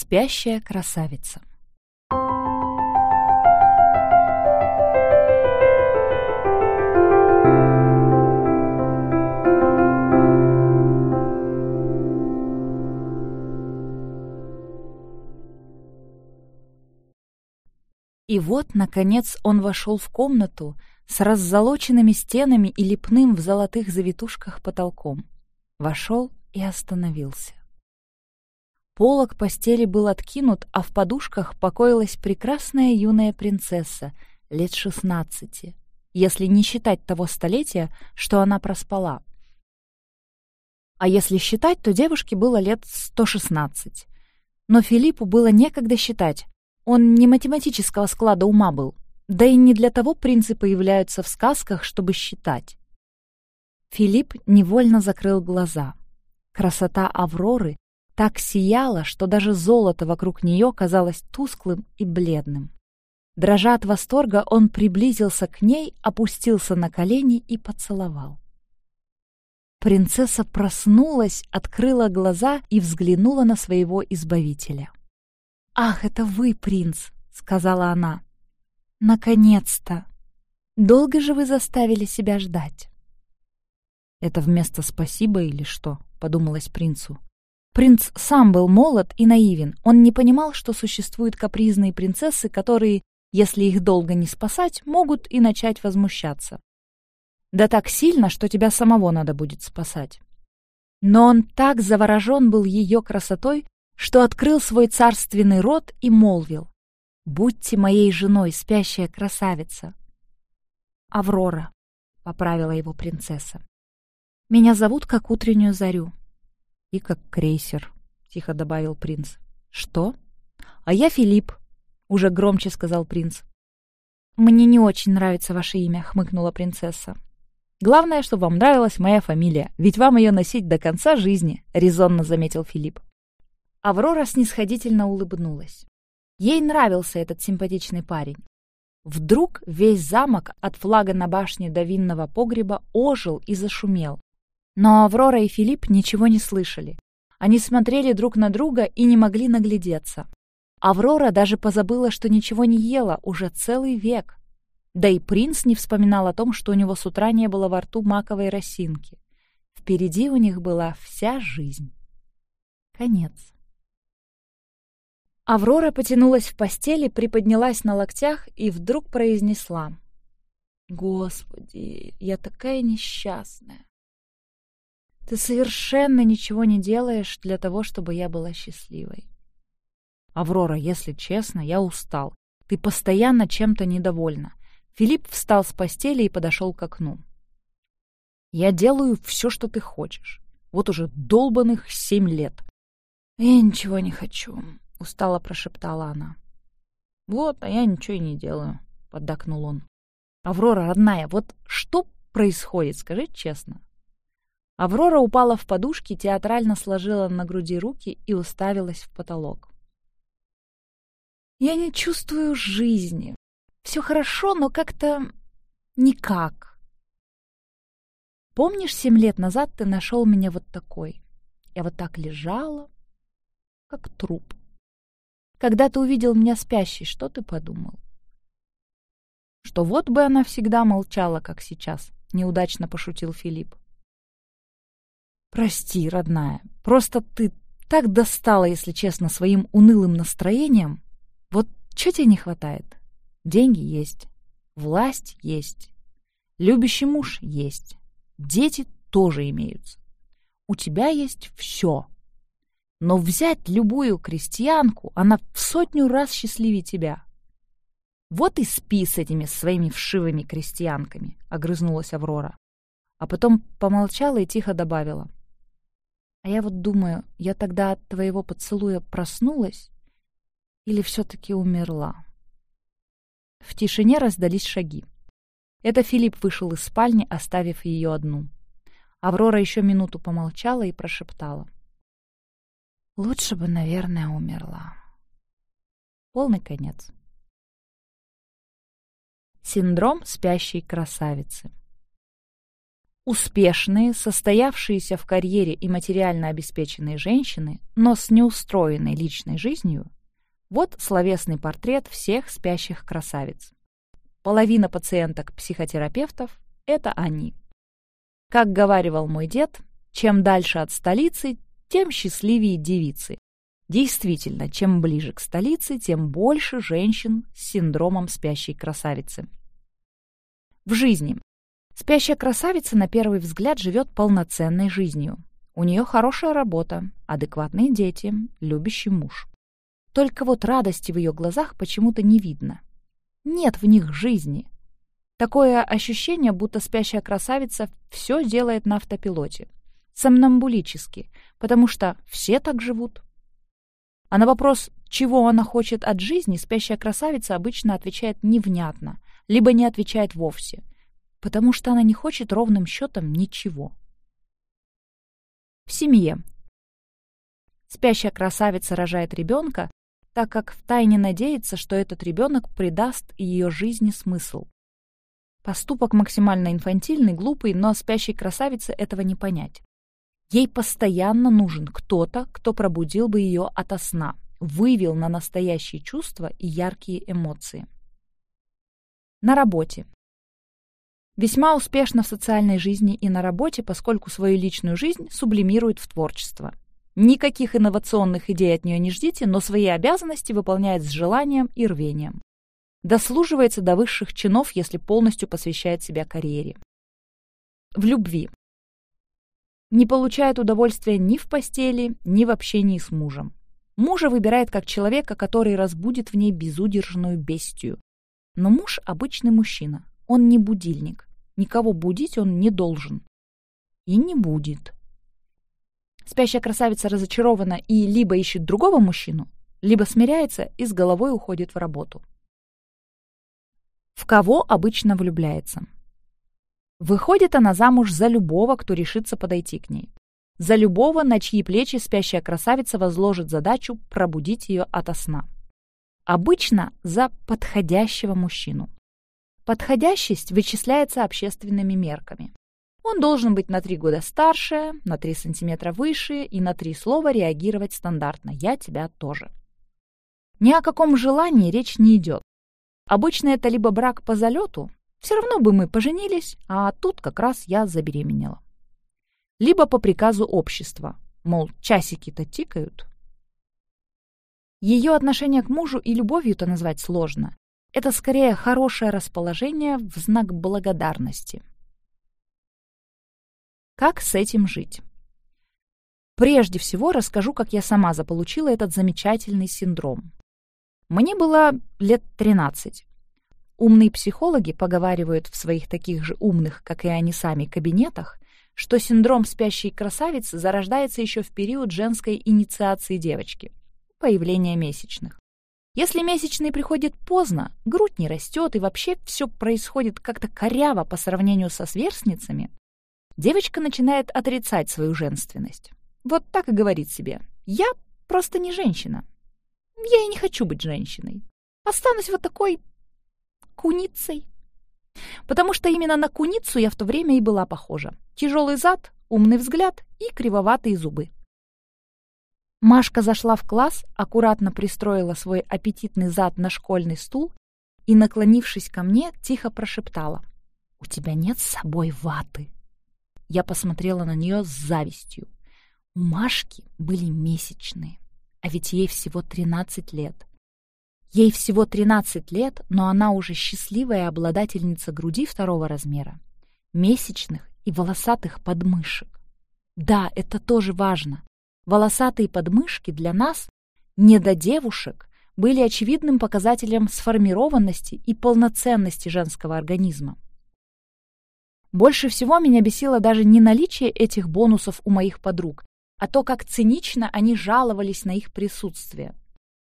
Спящая красавица. И вот, наконец, он вошел в комнату с раззолоченными стенами и лепным в золотых завитушках потолком. Вошел и остановился. Полок постели был откинут, а в подушках покоилась прекрасная юная принцесса, лет шестнадцати, если не считать того столетия, что она проспала. А если считать, то девушке было лет сто шестнадцать. Но Филиппу было некогда считать. Он не математического склада ума был. Да и не для того принцы появляются в сказках, чтобы считать. Филипп невольно закрыл глаза. Красота Авроры так сияла, что даже золото вокруг нее казалось тусклым и бледным. Дрожа от восторга, он приблизился к ней, опустился на колени и поцеловал. Принцесса проснулась, открыла глаза и взглянула на своего избавителя. «Ах, это вы, принц!» — сказала она. «Наконец-то! Долго же вы заставили себя ждать?» «Это вместо спасибо или что?» — подумалось принцу. Принц сам был молод и наивен. Он не понимал, что существуют капризные принцессы, которые, если их долго не спасать, могут и начать возмущаться. Да так сильно, что тебя самого надо будет спасать. Но он так заворожен был ее красотой, что открыл свой царственный рот и молвил. «Будьте моей женой, спящая красавица». «Аврора», — поправила его принцесса. «Меня зовут как утреннюю зарю и как крейсер», — тихо добавил принц. «Что?» «А я Филипп», — уже громче сказал принц. «Мне не очень нравится ваше имя», — хмыкнула принцесса. «Главное, чтобы вам нравилась моя фамилия, ведь вам ее носить до конца жизни», — резонно заметил Филипп. Аврора снисходительно улыбнулась. Ей нравился этот симпатичный парень. Вдруг весь замок от флага на башне до винного погреба ожил и зашумел. Но Аврора и Филипп ничего не слышали. Они смотрели друг на друга и не могли наглядеться. Аврора даже позабыла, что ничего не ела уже целый век. Да и принц не вспоминал о том, что у него с утра не было во рту маковой росинки. Впереди у них была вся жизнь. Конец. Аврора потянулась в постели, приподнялась на локтях и вдруг произнесла. «Господи, я такая несчастная. Ты совершенно ничего не делаешь для того, чтобы я была счастливой. Аврора, если честно, я устал. Ты постоянно чем-то недовольна. Филипп встал с постели и подошел к окну. Я делаю все, что ты хочешь. Вот уже долбанных семь лет. Я ничего не хочу, устало прошептала она. Вот, а я ничего и не делаю, поддакнул он. Аврора, родная, вот что происходит, скажи честно. Аврора упала в подушки, театрально сложила на груди руки и уставилась в потолок. «Я не чувствую жизни. Все хорошо, но как-то никак. Помнишь, семь лет назад ты нашел меня вот такой? Я вот так лежала, как труп. Когда ты увидел меня спящей, что ты подумал? Что вот бы она всегда молчала, как сейчас, неудачно пошутил Филипп. «Прости, родная, просто ты так достала, если честно, своим унылым настроением. Вот что тебе не хватает? Деньги есть, власть есть, любящий муж есть, дети тоже имеются. У тебя есть все. Но взять любую крестьянку, она в сотню раз счастливее тебя. Вот и спи с этими своими вшивыми крестьянками, — огрызнулась Аврора. А потом помолчала и тихо добавила. А я вот думаю, я тогда от твоего поцелуя проснулась или все-таки умерла? В тишине раздались шаги. Это Филипп вышел из спальни, оставив ее одну. Аврора еще минуту помолчала и прошептала. «Лучше бы, наверное, умерла». Полный конец. Синдром спящей красавицы. Успешные, состоявшиеся в карьере и материально обеспеченные женщины, но с неустроенной личной жизнью – вот словесный портрет всех спящих красавиц. Половина пациенток-психотерапевтов – это они. Как говаривал мой дед, чем дальше от столицы, тем счастливее девицы. Действительно, чем ближе к столице, тем больше женщин с синдромом спящей красавицы. В жизни. Спящая красавица на первый взгляд живет полноценной жизнью. У нее хорошая работа, адекватные дети, любящий муж. Только вот радости в ее глазах почему-то не видно. Нет в них жизни. Такое ощущение, будто спящая красавица все делает на автопилоте. Сомнамбулически, потому что все так живут. А на вопрос, чего она хочет от жизни, спящая красавица обычно отвечает невнятно, либо не отвечает вовсе, потому что она не хочет ровным счетом ничего. В семье. Спящая красавица рожает ребенка, так как втайне надеется, что этот ребенок придаст ее жизни смысл. Поступок максимально инфантильный, глупый, но спящей красавице этого не понять. Ей постоянно нужен кто-то, кто пробудил бы ее ото сна, вывел на настоящие чувства и яркие эмоции. На работе. Весьма успешна в социальной жизни и на работе, поскольку свою личную жизнь сублимирует в творчество. Никаких инновационных идей от нее не ждите, но свои обязанности выполняет с желанием и рвением. Дослуживается до высших чинов, если полностью посвящает себя карьере. В любви не получает удовольствия ни в постели, ни в общении с мужем. Мужа выбирает как человека, который разбудит в ней безудержную бестию. Но муж – обычный мужчина, он не будильник. Никого будить он не должен. И не будет. Спящая красавица разочарована и либо ищет другого мужчину, либо смиряется и с головой уходит в работу. В кого обычно влюбляется? Выходит она замуж за любого, кто решится подойти к ней. За любого, на чьи плечи спящая красавица возложит задачу пробудить ее ото сна. Обычно за подходящего мужчину. Подходящесть вычисляется общественными мерками. Он должен быть на три года старше, на три сантиметра выше и на три слова реагировать стандартно «я тебя тоже». Ни о каком желании речь не идет. Обычно это либо брак по залету, все равно бы мы поженились, а тут как раз я забеременела. Либо по приказу общества, мол, часики-то тикают. Ее отношение к мужу и любовью-то назвать сложно. Это скорее хорошее расположение в знак благодарности. Как с этим жить? Прежде всего расскажу, как я сама заполучила этот замечательный синдром. Мне было лет 13. Умные психологи поговаривают в своих таких же умных, как и они сами, кабинетах, что синдром спящей красавицы зарождается еще в период женской инициации девочки, появления месячных. Если месячные приходят поздно, грудь не растет и вообще все происходит как-то коряво по сравнению со сверстницами, девочка начинает отрицать свою женственность. Вот так и говорит себе «я просто не женщина». Я и не хочу быть женщиной. Останусь вот такой куницей. Потому что именно на куницу я в то время и была похожа. Тяжелый зад, умный взгляд и кривоватые зубы. Машка зашла в класс, аккуратно пристроила свой аппетитный зад на школьный стул и, наклонившись ко мне, тихо прошептала. «У тебя нет с собой ваты?» Я посмотрела на нее с завистью. У Машки были месячные, а ведь ей всего 13 лет. Ей всего 13 лет, но она уже счастливая обладательница груди второго размера, месячных и волосатых подмышек. Да, это тоже важно. Волосатые подмышки для нас, не до девушек, были очевидным показателем сформированности и полноценности женского организма. Больше всего меня бесило даже не наличие этих бонусов у моих подруг, а то, как цинично они жаловались на их присутствие.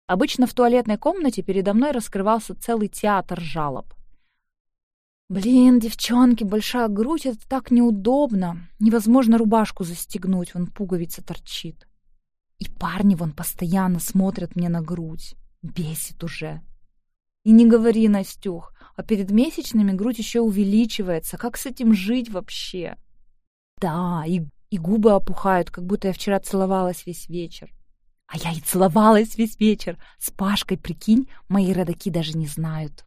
Обычно в туалетной комнате передо мной раскрывался целый театр жалоб. «Блин, девчонки, большая грудь — это так неудобно. Невозможно рубашку застегнуть, вон пуговица торчит. И парни вон постоянно смотрят мне на грудь. Бесит уже. И не говори, Настюх, а перед месячными грудь еще увеличивается. Как с этим жить вообще?» Да, и, и губы опухают, как будто я вчера целовалась весь вечер. А я и целовалась весь вечер. С Пашкой, прикинь, мои родаки даже не знают.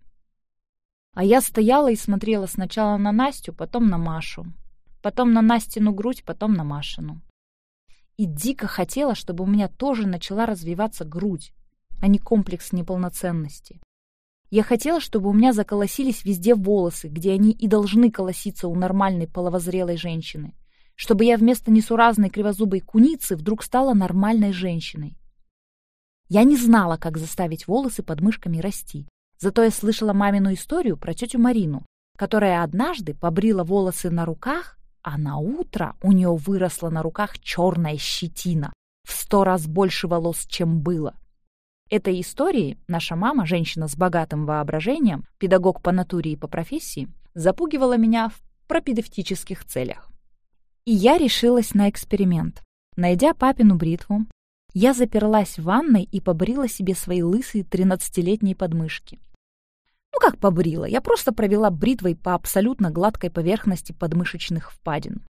А я стояла и смотрела сначала на Настю, потом на Машу. Потом на Настину грудь, потом на Машину. И дико хотела, чтобы у меня тоже начала развиваться грудь, а не комплекс неполноценности. Я хотела, чтобы у меня заколосились везде волосы, где они и должны колоситься у нормальной половозрелой женщины. Чтобы я вместо несуразной кривозубой куницы вдруг стала нормальной женщиной. Я не знала, как заставить волосы под мышками расти. Зато я слышала мамину историю про тетю Марину, которая однажды побрила волосы на руках, а на утро у нее выросла на руках черная щетина, в сто раз больше волос, чем было. Этой историей наша мама, женщина с богатым воображением, педагог по натуре и по профессии, запугивала меня в пропедевтических целях. И я решилась на эксперимент. Найдя папину бритву, я заперлась в ванной и побрила себе свои лысые тринадцатилетние подмышки. Ну как побрила, я просто провела бритвой по абсолютно гладкой поверхности подмышечных впадин.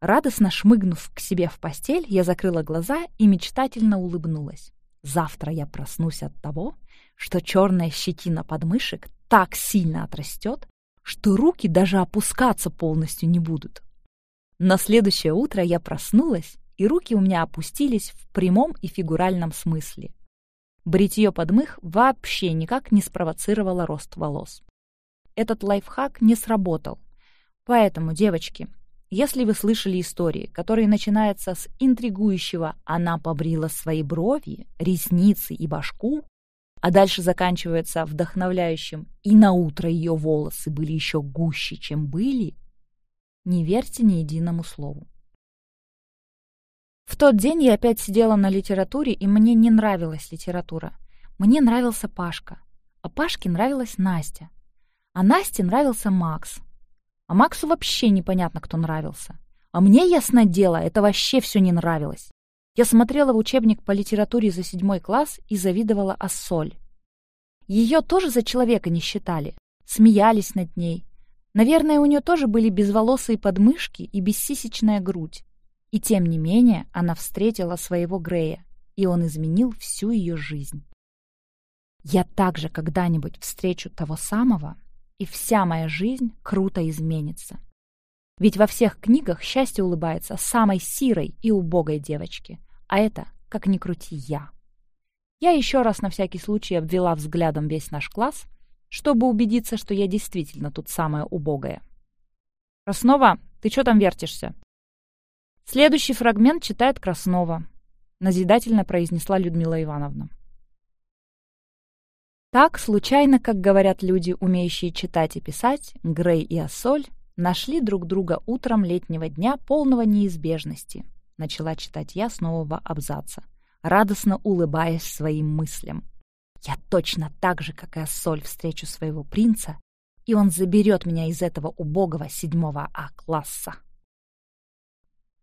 Радостно шмыгнув к себе в постель, я закрыла глаза и мечтательно улыбнулась. Завтра я проснусь от того, что черная щетина подмышек так сильно отрастет, что руки даже опускаться полностью не будут. На следующее утро я проснулась, и руки у меня опустились в прямом и фигуральном смысле. Бритье подмых вообще никак не спровоцировало рост волос. Этот лайфхак не сработал. Поэтому, девочки, если вы слышали истории, которые начинаются с интригующего «она побрила свои брови, ресницы и башку», а дальше заканчивается вдохновляющим «и на утро ее волосы были еще гуще, чем были», не верьте ни единому слову. В тот день я опять сидела на литературе, и мне не нравилась литература. Мне нравился Пашка, а Пашке нравилась Настя. А Насте нравился Макс, а Максу вообще непонятно, кто нравился. А мне, ясно дело, это вообще все не нравилось. Я смотрела в учебник по литературе за седьмой класс и завидовала Ассоль. Ее тоже за человека не считали, смеялись над ней. Наверное, у нее тоже были безволосые подмышки и бессисечная грудь. И тем не менее она встретила своего Грея, и он изменил всю ее жизнь. Я также когда-нибудь встречу того самого, и вся моя жизнь круто изменится. Ведь во всех книгах счастье улыбается самой сирой и убогой девочке, а это, как ни крути, я. Я еще раз на всякий случай обвела взглядом весь наш класс, чтобы убедиться, что я действительно тут самая убогая. «Краснова, ты что там вертишься?» Следующий фрагмент читает Краснова, назидательно произнесла Людмила Ивановна. Так, случайно, как говорят люди, умеющие читать и писать, Грей и Ассоль нашли друг друга утром летнего дня полного неизбежности. Начала читать я с нового абзаца, радостно улыбаясь своим мыслям. Я точно так же, как и Ассоль, встречу своего принца, и он заберет меня из этого убогого седьмого А-класса.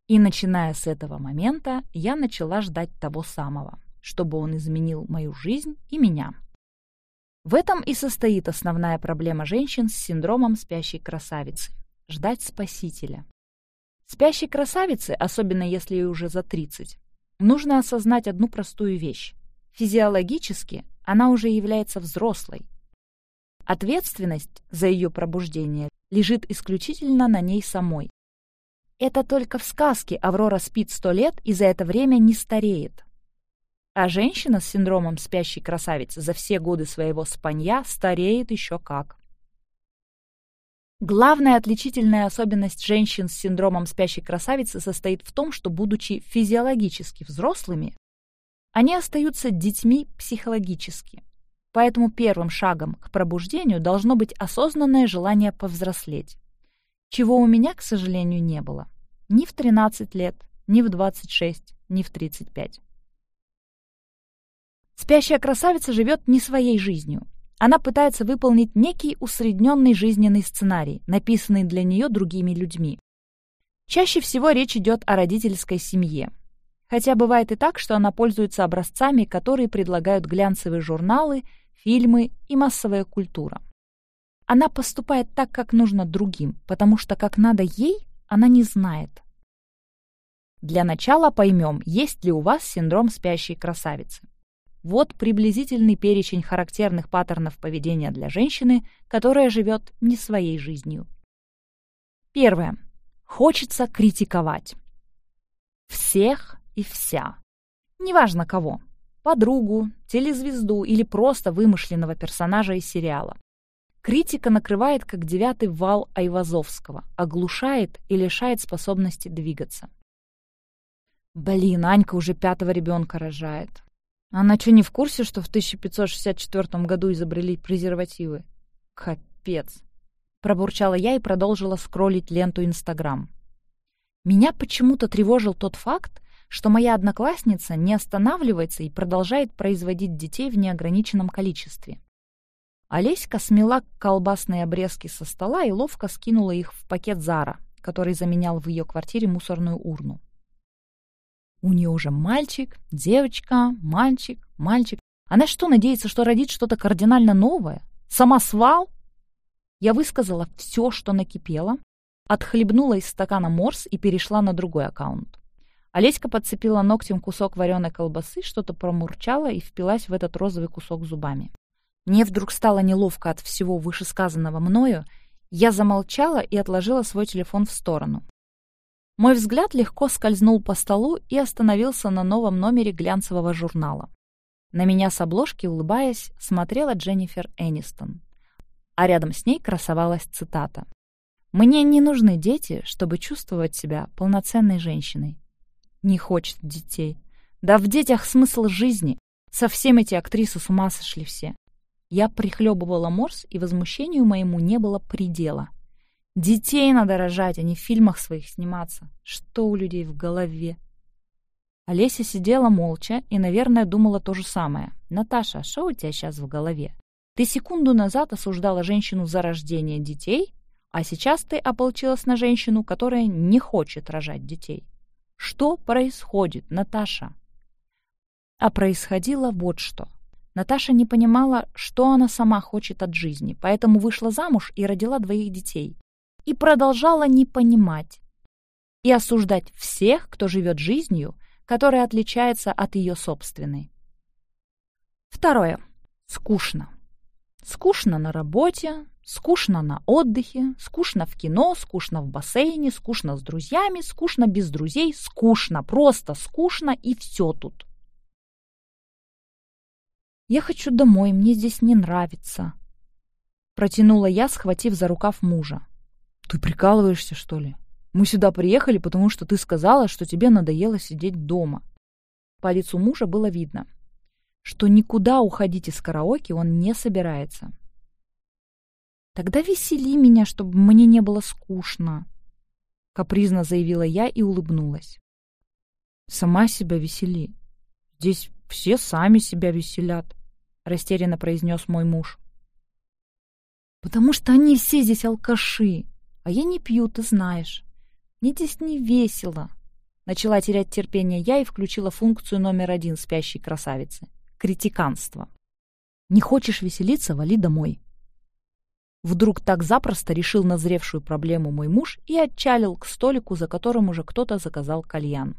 И начиная с этого момента, я начала ждать того самого, чтобы он изменил мою жизнь и меня. В этом и состоит основная проблема женщин с синдромом спящей красавицы – ждать спасителя. Спящей красавице, особенно если ей уже за 30, нужно осознать одну простую вещь. Физиологически она уже является взрослой. Ответственность за ее пробуждение лежит исключительно на ней самой. Это только в сказке Аврора спит сто лет и за это время не стареет. А женщина с синдромом спящей красавицы за все годы своего спанья стареет еще как. Главная отличительная особенность женщин с синдромом спящей красавицы состоит в том, что, будучи физиологически взрослыми, они остаются детьми психологически. Поэтому первым шагом к пробуждению должно быть осознанное желание повзрослеть, чего у меня, к сожалению, не было. Ни в 13 лет, ни в 26, ни в 35. Спящая красавица живет не своей жизнью. Она пытается выполнить некий усредненный жизненный сценарий, написанный для нее другими людьми. Чаще всего речь идет о родительской семье. Хотя бывает и так, что она пользуется образцами, которые предлагают глянцевые журналы, фильмы и массовая культура. Она поступает так, как нужно другим, потому что как надо ей, она не знает, Для начала поймем, есть ли у вас синдром спящей красавицы. Вот приблизительный перечень характерных паттернов поведения для женщины, которая живет не своей жизнью. Первое. Хочется критиковать. Всех и вся. Неважно кого. Подругу, телезвезду или просто вымышленного персонажа из сериала. Критика накрывает, как девятый вал Айвазовского, оглушает и лишает способности двигаться. Блин, Анька уже пятого ребенка рожает. Она что, не в курсе, что в 1564 году изобрели презервативы? Капец. Пробурчала я и продолжила скроллить ленту Инстаграм. Меня почему-то тревожил тот факт, что моя одноклассница не останавливается и продолжает производить детей в неограниченном количестве. Олеська смела колбасные обрезки со стола и ловко скинула их в пакет Зара, который заменял в ее квартире мусорную урну. У нее уже мальчик, девочка, мальчик, мальчик. Она что, надеется, что родит что-то кардинально новое? Самосвал? Я высказала все, что накипело, отхлебнула из стакана морс и перешла на другой аккаунт. Олеська подцепила ногтем кусок вареной колбасы, что-то промурчала и впилась в этот розовый кусок зубами. Мне вдруг стало неловко от всего вышесказанного мною, я замолчала и отложила свой телефон в сторону. Мой взгляд легко скользнул по столу и остановился на новом номере глянцевого журнала. На меня с обложки, улыбаясь, смотрела Дженнифер Энистон. А рядом с ней красовалась цитата. «Мне не нужны дети, чтобы чувствовать себя полноценной женщиной». Не хочет детей. Да в детях смысл жизни. Совсем эти актрисы с ума сошли все. Я прихлебывала морс, и возмущению моему не было предела. Детей надо рожать, а не в фильмах своих сниматься. Что у людей в голове? Олеся сидела молча и, наверное, думала то же самое. «Наташа, что у тебя сейчас в голове? Ты секунду назад осуждала женщину за рождение детей, а сейчас ты ополчилась на женщину, которая не хочет рожать детей. Что происходит, Наташа?» А происходило вот что. Наташа не понимала, что она сама хочет от жизни, поэтому вышла замуж и родила двоих детей и продолжала не понимать и осуждать всех, кто живет жизнью, которая отличается от ее собственной. Второе. Скучно. Скучно на работе, скучно на отдыхе, скучно в кино, скучно в бассейне, скучно с друзьями, скучно без друзей, скучно, просто скучно и все тут. «Я хочу домой, мне здесь не нравится», — протянула я, схватив за рукав мужа. Ты прикалываешься, что ли? Мы сюда приехали, потому что ты сказала, что тебе надоело сидеть дома. По лицу мужа было видно, что никуда уходить из караоке он не собирается. «Тогда весели меня, чтобы мне не было скучно», — капризно заявила я и улыбнулась. «Сама себя весели. Здесь все сами себя веселят», — растерянно произнес мой муж. «Потому что они все здесь алкаши», а я не пью, ты знаешь. Мне здесь не весело. Начала терять терпение я и включила функцию номер один спящей красавицы — критиканство. Не хочешь веселиться — вали домой. Вдруг так запросто решил назревшую проблему мой муж и отчалил к столику, за которым уже кто-то заказал кальян.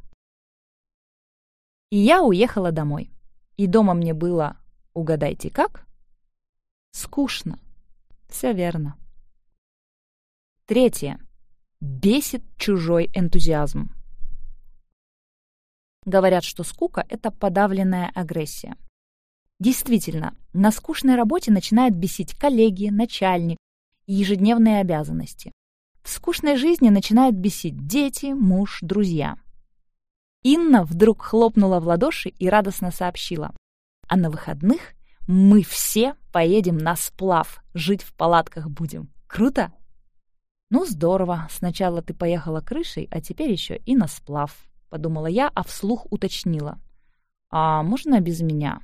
И я уехала домой. И дома мне было, угадайте как? Скучно. Все верно. Третье. Бесит чужой энтузиазм. Говорят, что скука — это подавленная агрессия. Действительно, на скучной работе начинают бесить коллеги, начальник и ежедневные обязанности. В скучной жизни начинают бесить дети, муж, друзья. Инна вдруг хлопнула в ладоши и радостно сообщила. А на выходных мы все поедем на сплав, жить в палатках будем. Круто? «Ну, здорово. Сначала ты поехала крышей, а теперь еще и на сплав», — подумала я, а вслух уточнила. «А можно без меня?»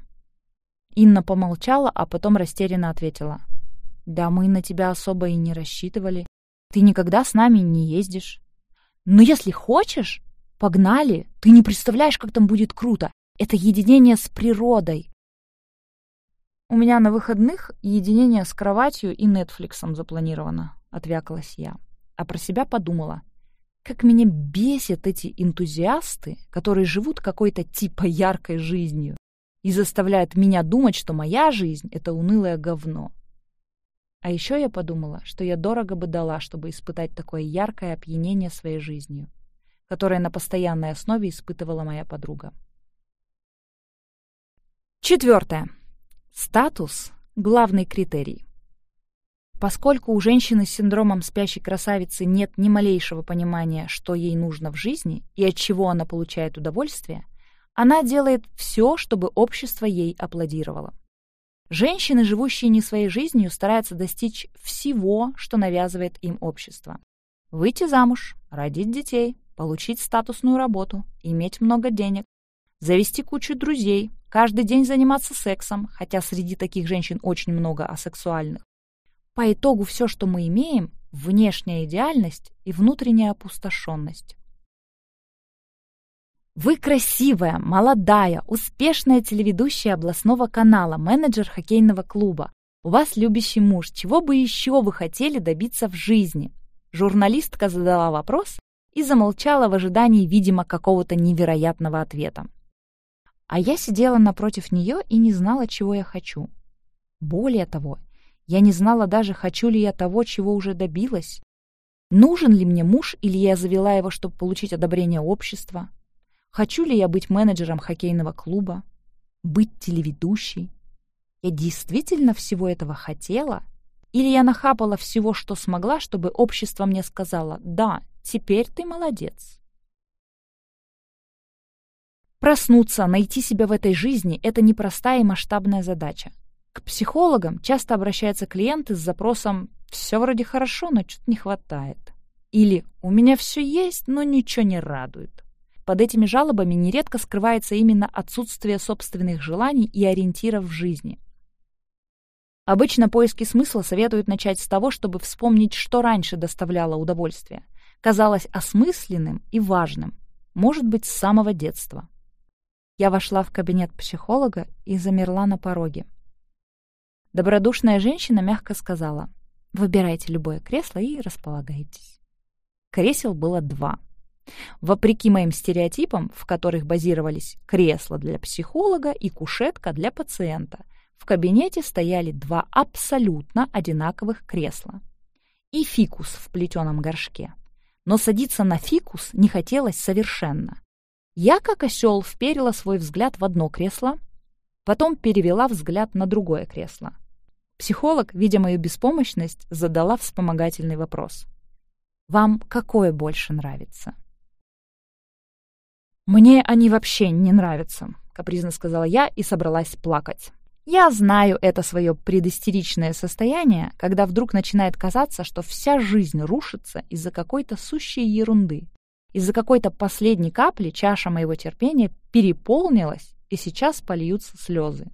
Инна помолчала, а потом растерянно ответила. «Да мы на тебя особо и не рассчитывали. Ты никогда с нами не ездишь». «Ну, если хочешь, погнали. Ты не представляешь, как там будет круто. Это единение с природой». «У меня на выходных единение с кроватью и Нетфликсом запланировано», — отвякалась я. А про себя подумала. Как меня бесят эти энтузиасты, которые живут какой-то типа яркой жизнью и заставляют меня думать, что моя жизнь — это унылое говно. А еще я подумала, что я дорого бы дала, чтобы испытать такое яркое опьянение своей жизнью, которое на постоянной основе испытывала моя подруга. Четвертое. Статус — главный критерий. Поскольку у женщины с синдромом спящей красавицы нет ни малейшего понимания, что ей нужно в жизни и от чего она получает удовольствие, она делает все, чтобы общество ей аплодировало. Женщины, живущие не своей жизнью, стараются достичь всего, что навязывает им общество. Выйти замуж, родить детей, получить статусную работу, иметь много денег, завести кучу друзей, каждый день заниматься сексом, хотя среди таких женщин очень много асексуальных. По итогу все, что мы имеем, внешняя идеальность и внутренняя опустошенность. Вы красивая, молодая, успешная телеведущая областного канала, менеджер хоккейного клуба. У вас любящий муж. Чего бы еще вы хотели добиться в жизни? Журналистка задала вопрос и замолчала в ожидании, видимо, какого-то невероятного ответа. А я сидела напротив нее и не знала, чего я хочу. Более того, я не знала даже, хочу ли я того, чего уже добилась. Нужен ли мне муж, или я завела его, чтобы получить одобрение общества? Хочу ли я быть менеджером хоккейного клуба? Быть телеведущей? Я действительно всего этого хотела? Или я нахапала всего, что смогла, чтобы общество мне сказало «Да, теперь ты молодец». Проснуться, найти себя в этой жизни — это непростая и масштабная задача. К психологам часто обращаются клиенты с запросом «все вроде хорошо, но что-то не хватает». Или «у меня все есть, но ничего не радует». Под этими жалобами нередко скрывается именно отсутствие собственных желаний и ориентиров в жизни. Обычно поиски смысла советуют начать с того, чтобы вспомнить, что раньше доставляло удовольствие, казалось осмысленным и важным, может быть, с самого детства. Я вошла в кабинет психолога и замерла на пороге. Добродушная женщина мягко сказала, «Выбирайте любое кресло и располагайтесь». Кресел было два — Вопреки моим стереотипам, в которых базировались кресло для психолога и кушетка для пациента, в кабинете стояли два абсолютно одинаковых кресла. И фикус в плетеном горшке. Но садиться на фикус не хотелось совершенно. Я, как осел, вперила свой взгляд в одно кресло, потом перевела взгляд на другое кресло. Психолог, видя мою беспомощность, задала вспомогательный вопрос. «Вам какое больше нравится?» «Мне они вообще не нравятся», — капризно сказала я и собралась плакать. Я знаю это свое предистеричное состояние, когда вдруг начинает казаться, что вся жизнь рушится из-за какой-то сущей ерунды. Из-за какой-то последней капли чаша моего терпения переполнилась, и сейчас польются слезы.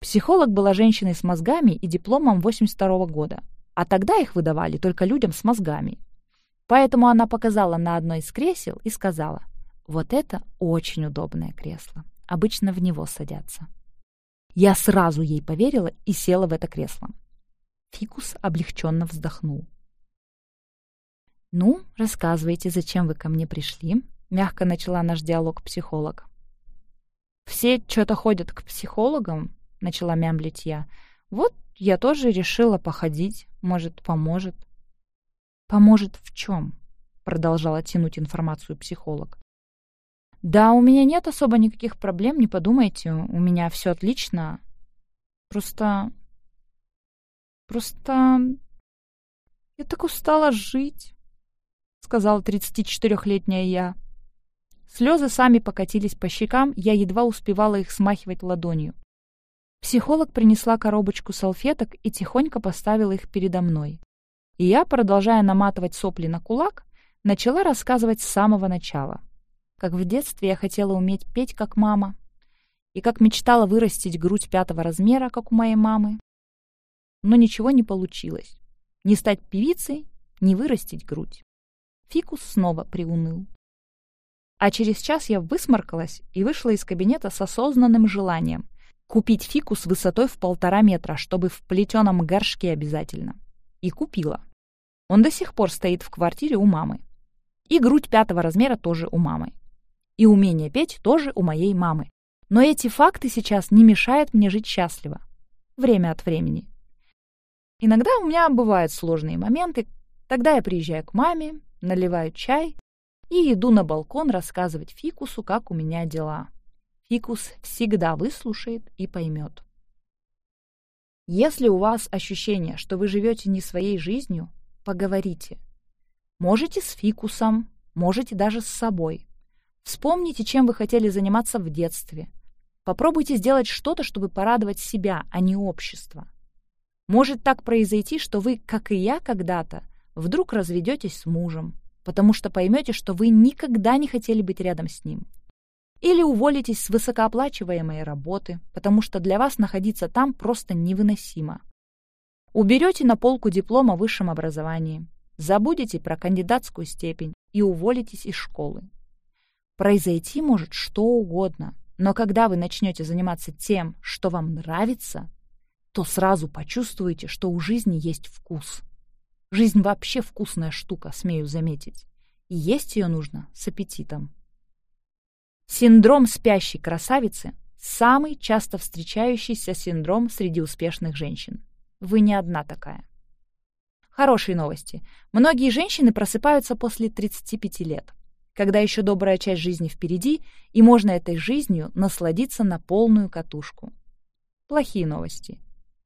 Психолог была женщиной с мозгами и дипломом 82 -го года, а тогда их выдавали только людям с мозгами. Поэтому она показала на одно из кресел и сказала, вот это очень удобное кресло. Обычно в него садятся. Я сразу ей поверила и села в это кресло. Фикус облегченно вздохнул. «Ну, рассказывайте, зачем вы ко мне пришли?» — мягко начала наш диалог психолог. «Все что-то ходят к психологам», — начала мямлить я. «Вот я тоже решила походить. Может, поможет». «Поможет в чем?» — продолжала тянуть информацию психолог. Да, у меня нет особо никаких проблем, не подумайте. У меня все отлично. Просто... Просто... Я так устала жить, сказала 34-летняя я. Слезы сами покатились по щекам, я едва успевала их смахивать ладонью. Психолог принесла коробочку салфеток и тихонько поставила их передо мной. И я, продолжая наматывать сопли на кулак, начала рассказывать с самого начала как в детстве я хотела уметь петь, как мама, и как мечтала вырастить грудь пятого размера, как у моей мамы. Но ничего не получилось. Не стать певицей, не вырастить грудь. Фикус снова приуныл. А через час я высморкалась и вышла из кабинета с осознанным желанием купить фикус высотой в полтора метра, чтобы в плетеном горшке обязательно. И купила. Он до сих пор стоит в квартире у мамы. И грудь пятого размера тоже у мамы. И умение петь тоже у моей мамы. Но эти факты сейчас не мешают мне жить счастливо. Время от времени. Иногда у меня бывают сложные моменты. Тогда я приезжаю к маме, наливаю чай и иду на балкон рассказывать Фикусу, как у меня дела. Фикус всегда выслушает и поймет. Если у вас ощущение, что вы живете не своей жизнью, поговорите. Можете с Фикусом, можете даже с собой. Вспомните, чем вы хотели заниматься в детстве. Попробуйте сделать что-то, чтобы порадовать себя, а не общество. Может так произойти, что вы, как и я когда-то, вдруг разведетесь с мужем, потому что поймете, что вы никогда не хотели быть рядом с ним. Или уволитесь с высокооплачиваемой работы, потому что для вас находиться там просто невыносимо. Уберете на полку диплом о высшем образовании, забудете про кандидатскую степень и уволитесь из школы. Произойти может что угодно, но когда вы начнете заниматься тем, что вам нравится, то сразу почувствуете, что у жизни есть вкус. Жизнь вообще вкусная штука, смею заметить. И есть ее нужно с аппетитом. Синдром спящей красавицы – самый часто встречающийся синдром среди успешных женщин. Вы не одна такая. Хорошие новости. Многие женщины просыпаются после 35 лет, когда еще добрая часть жизни впереди, и можно этой жизнью насладиться на полную катушку. Плохие новости.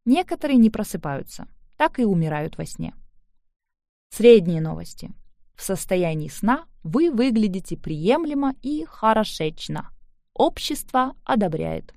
Некоторые не просыпаются, так и умирают во сне. Средние новости. В состоянии сна вы выглядите приемлемо и хорошечно. Общество одобряет.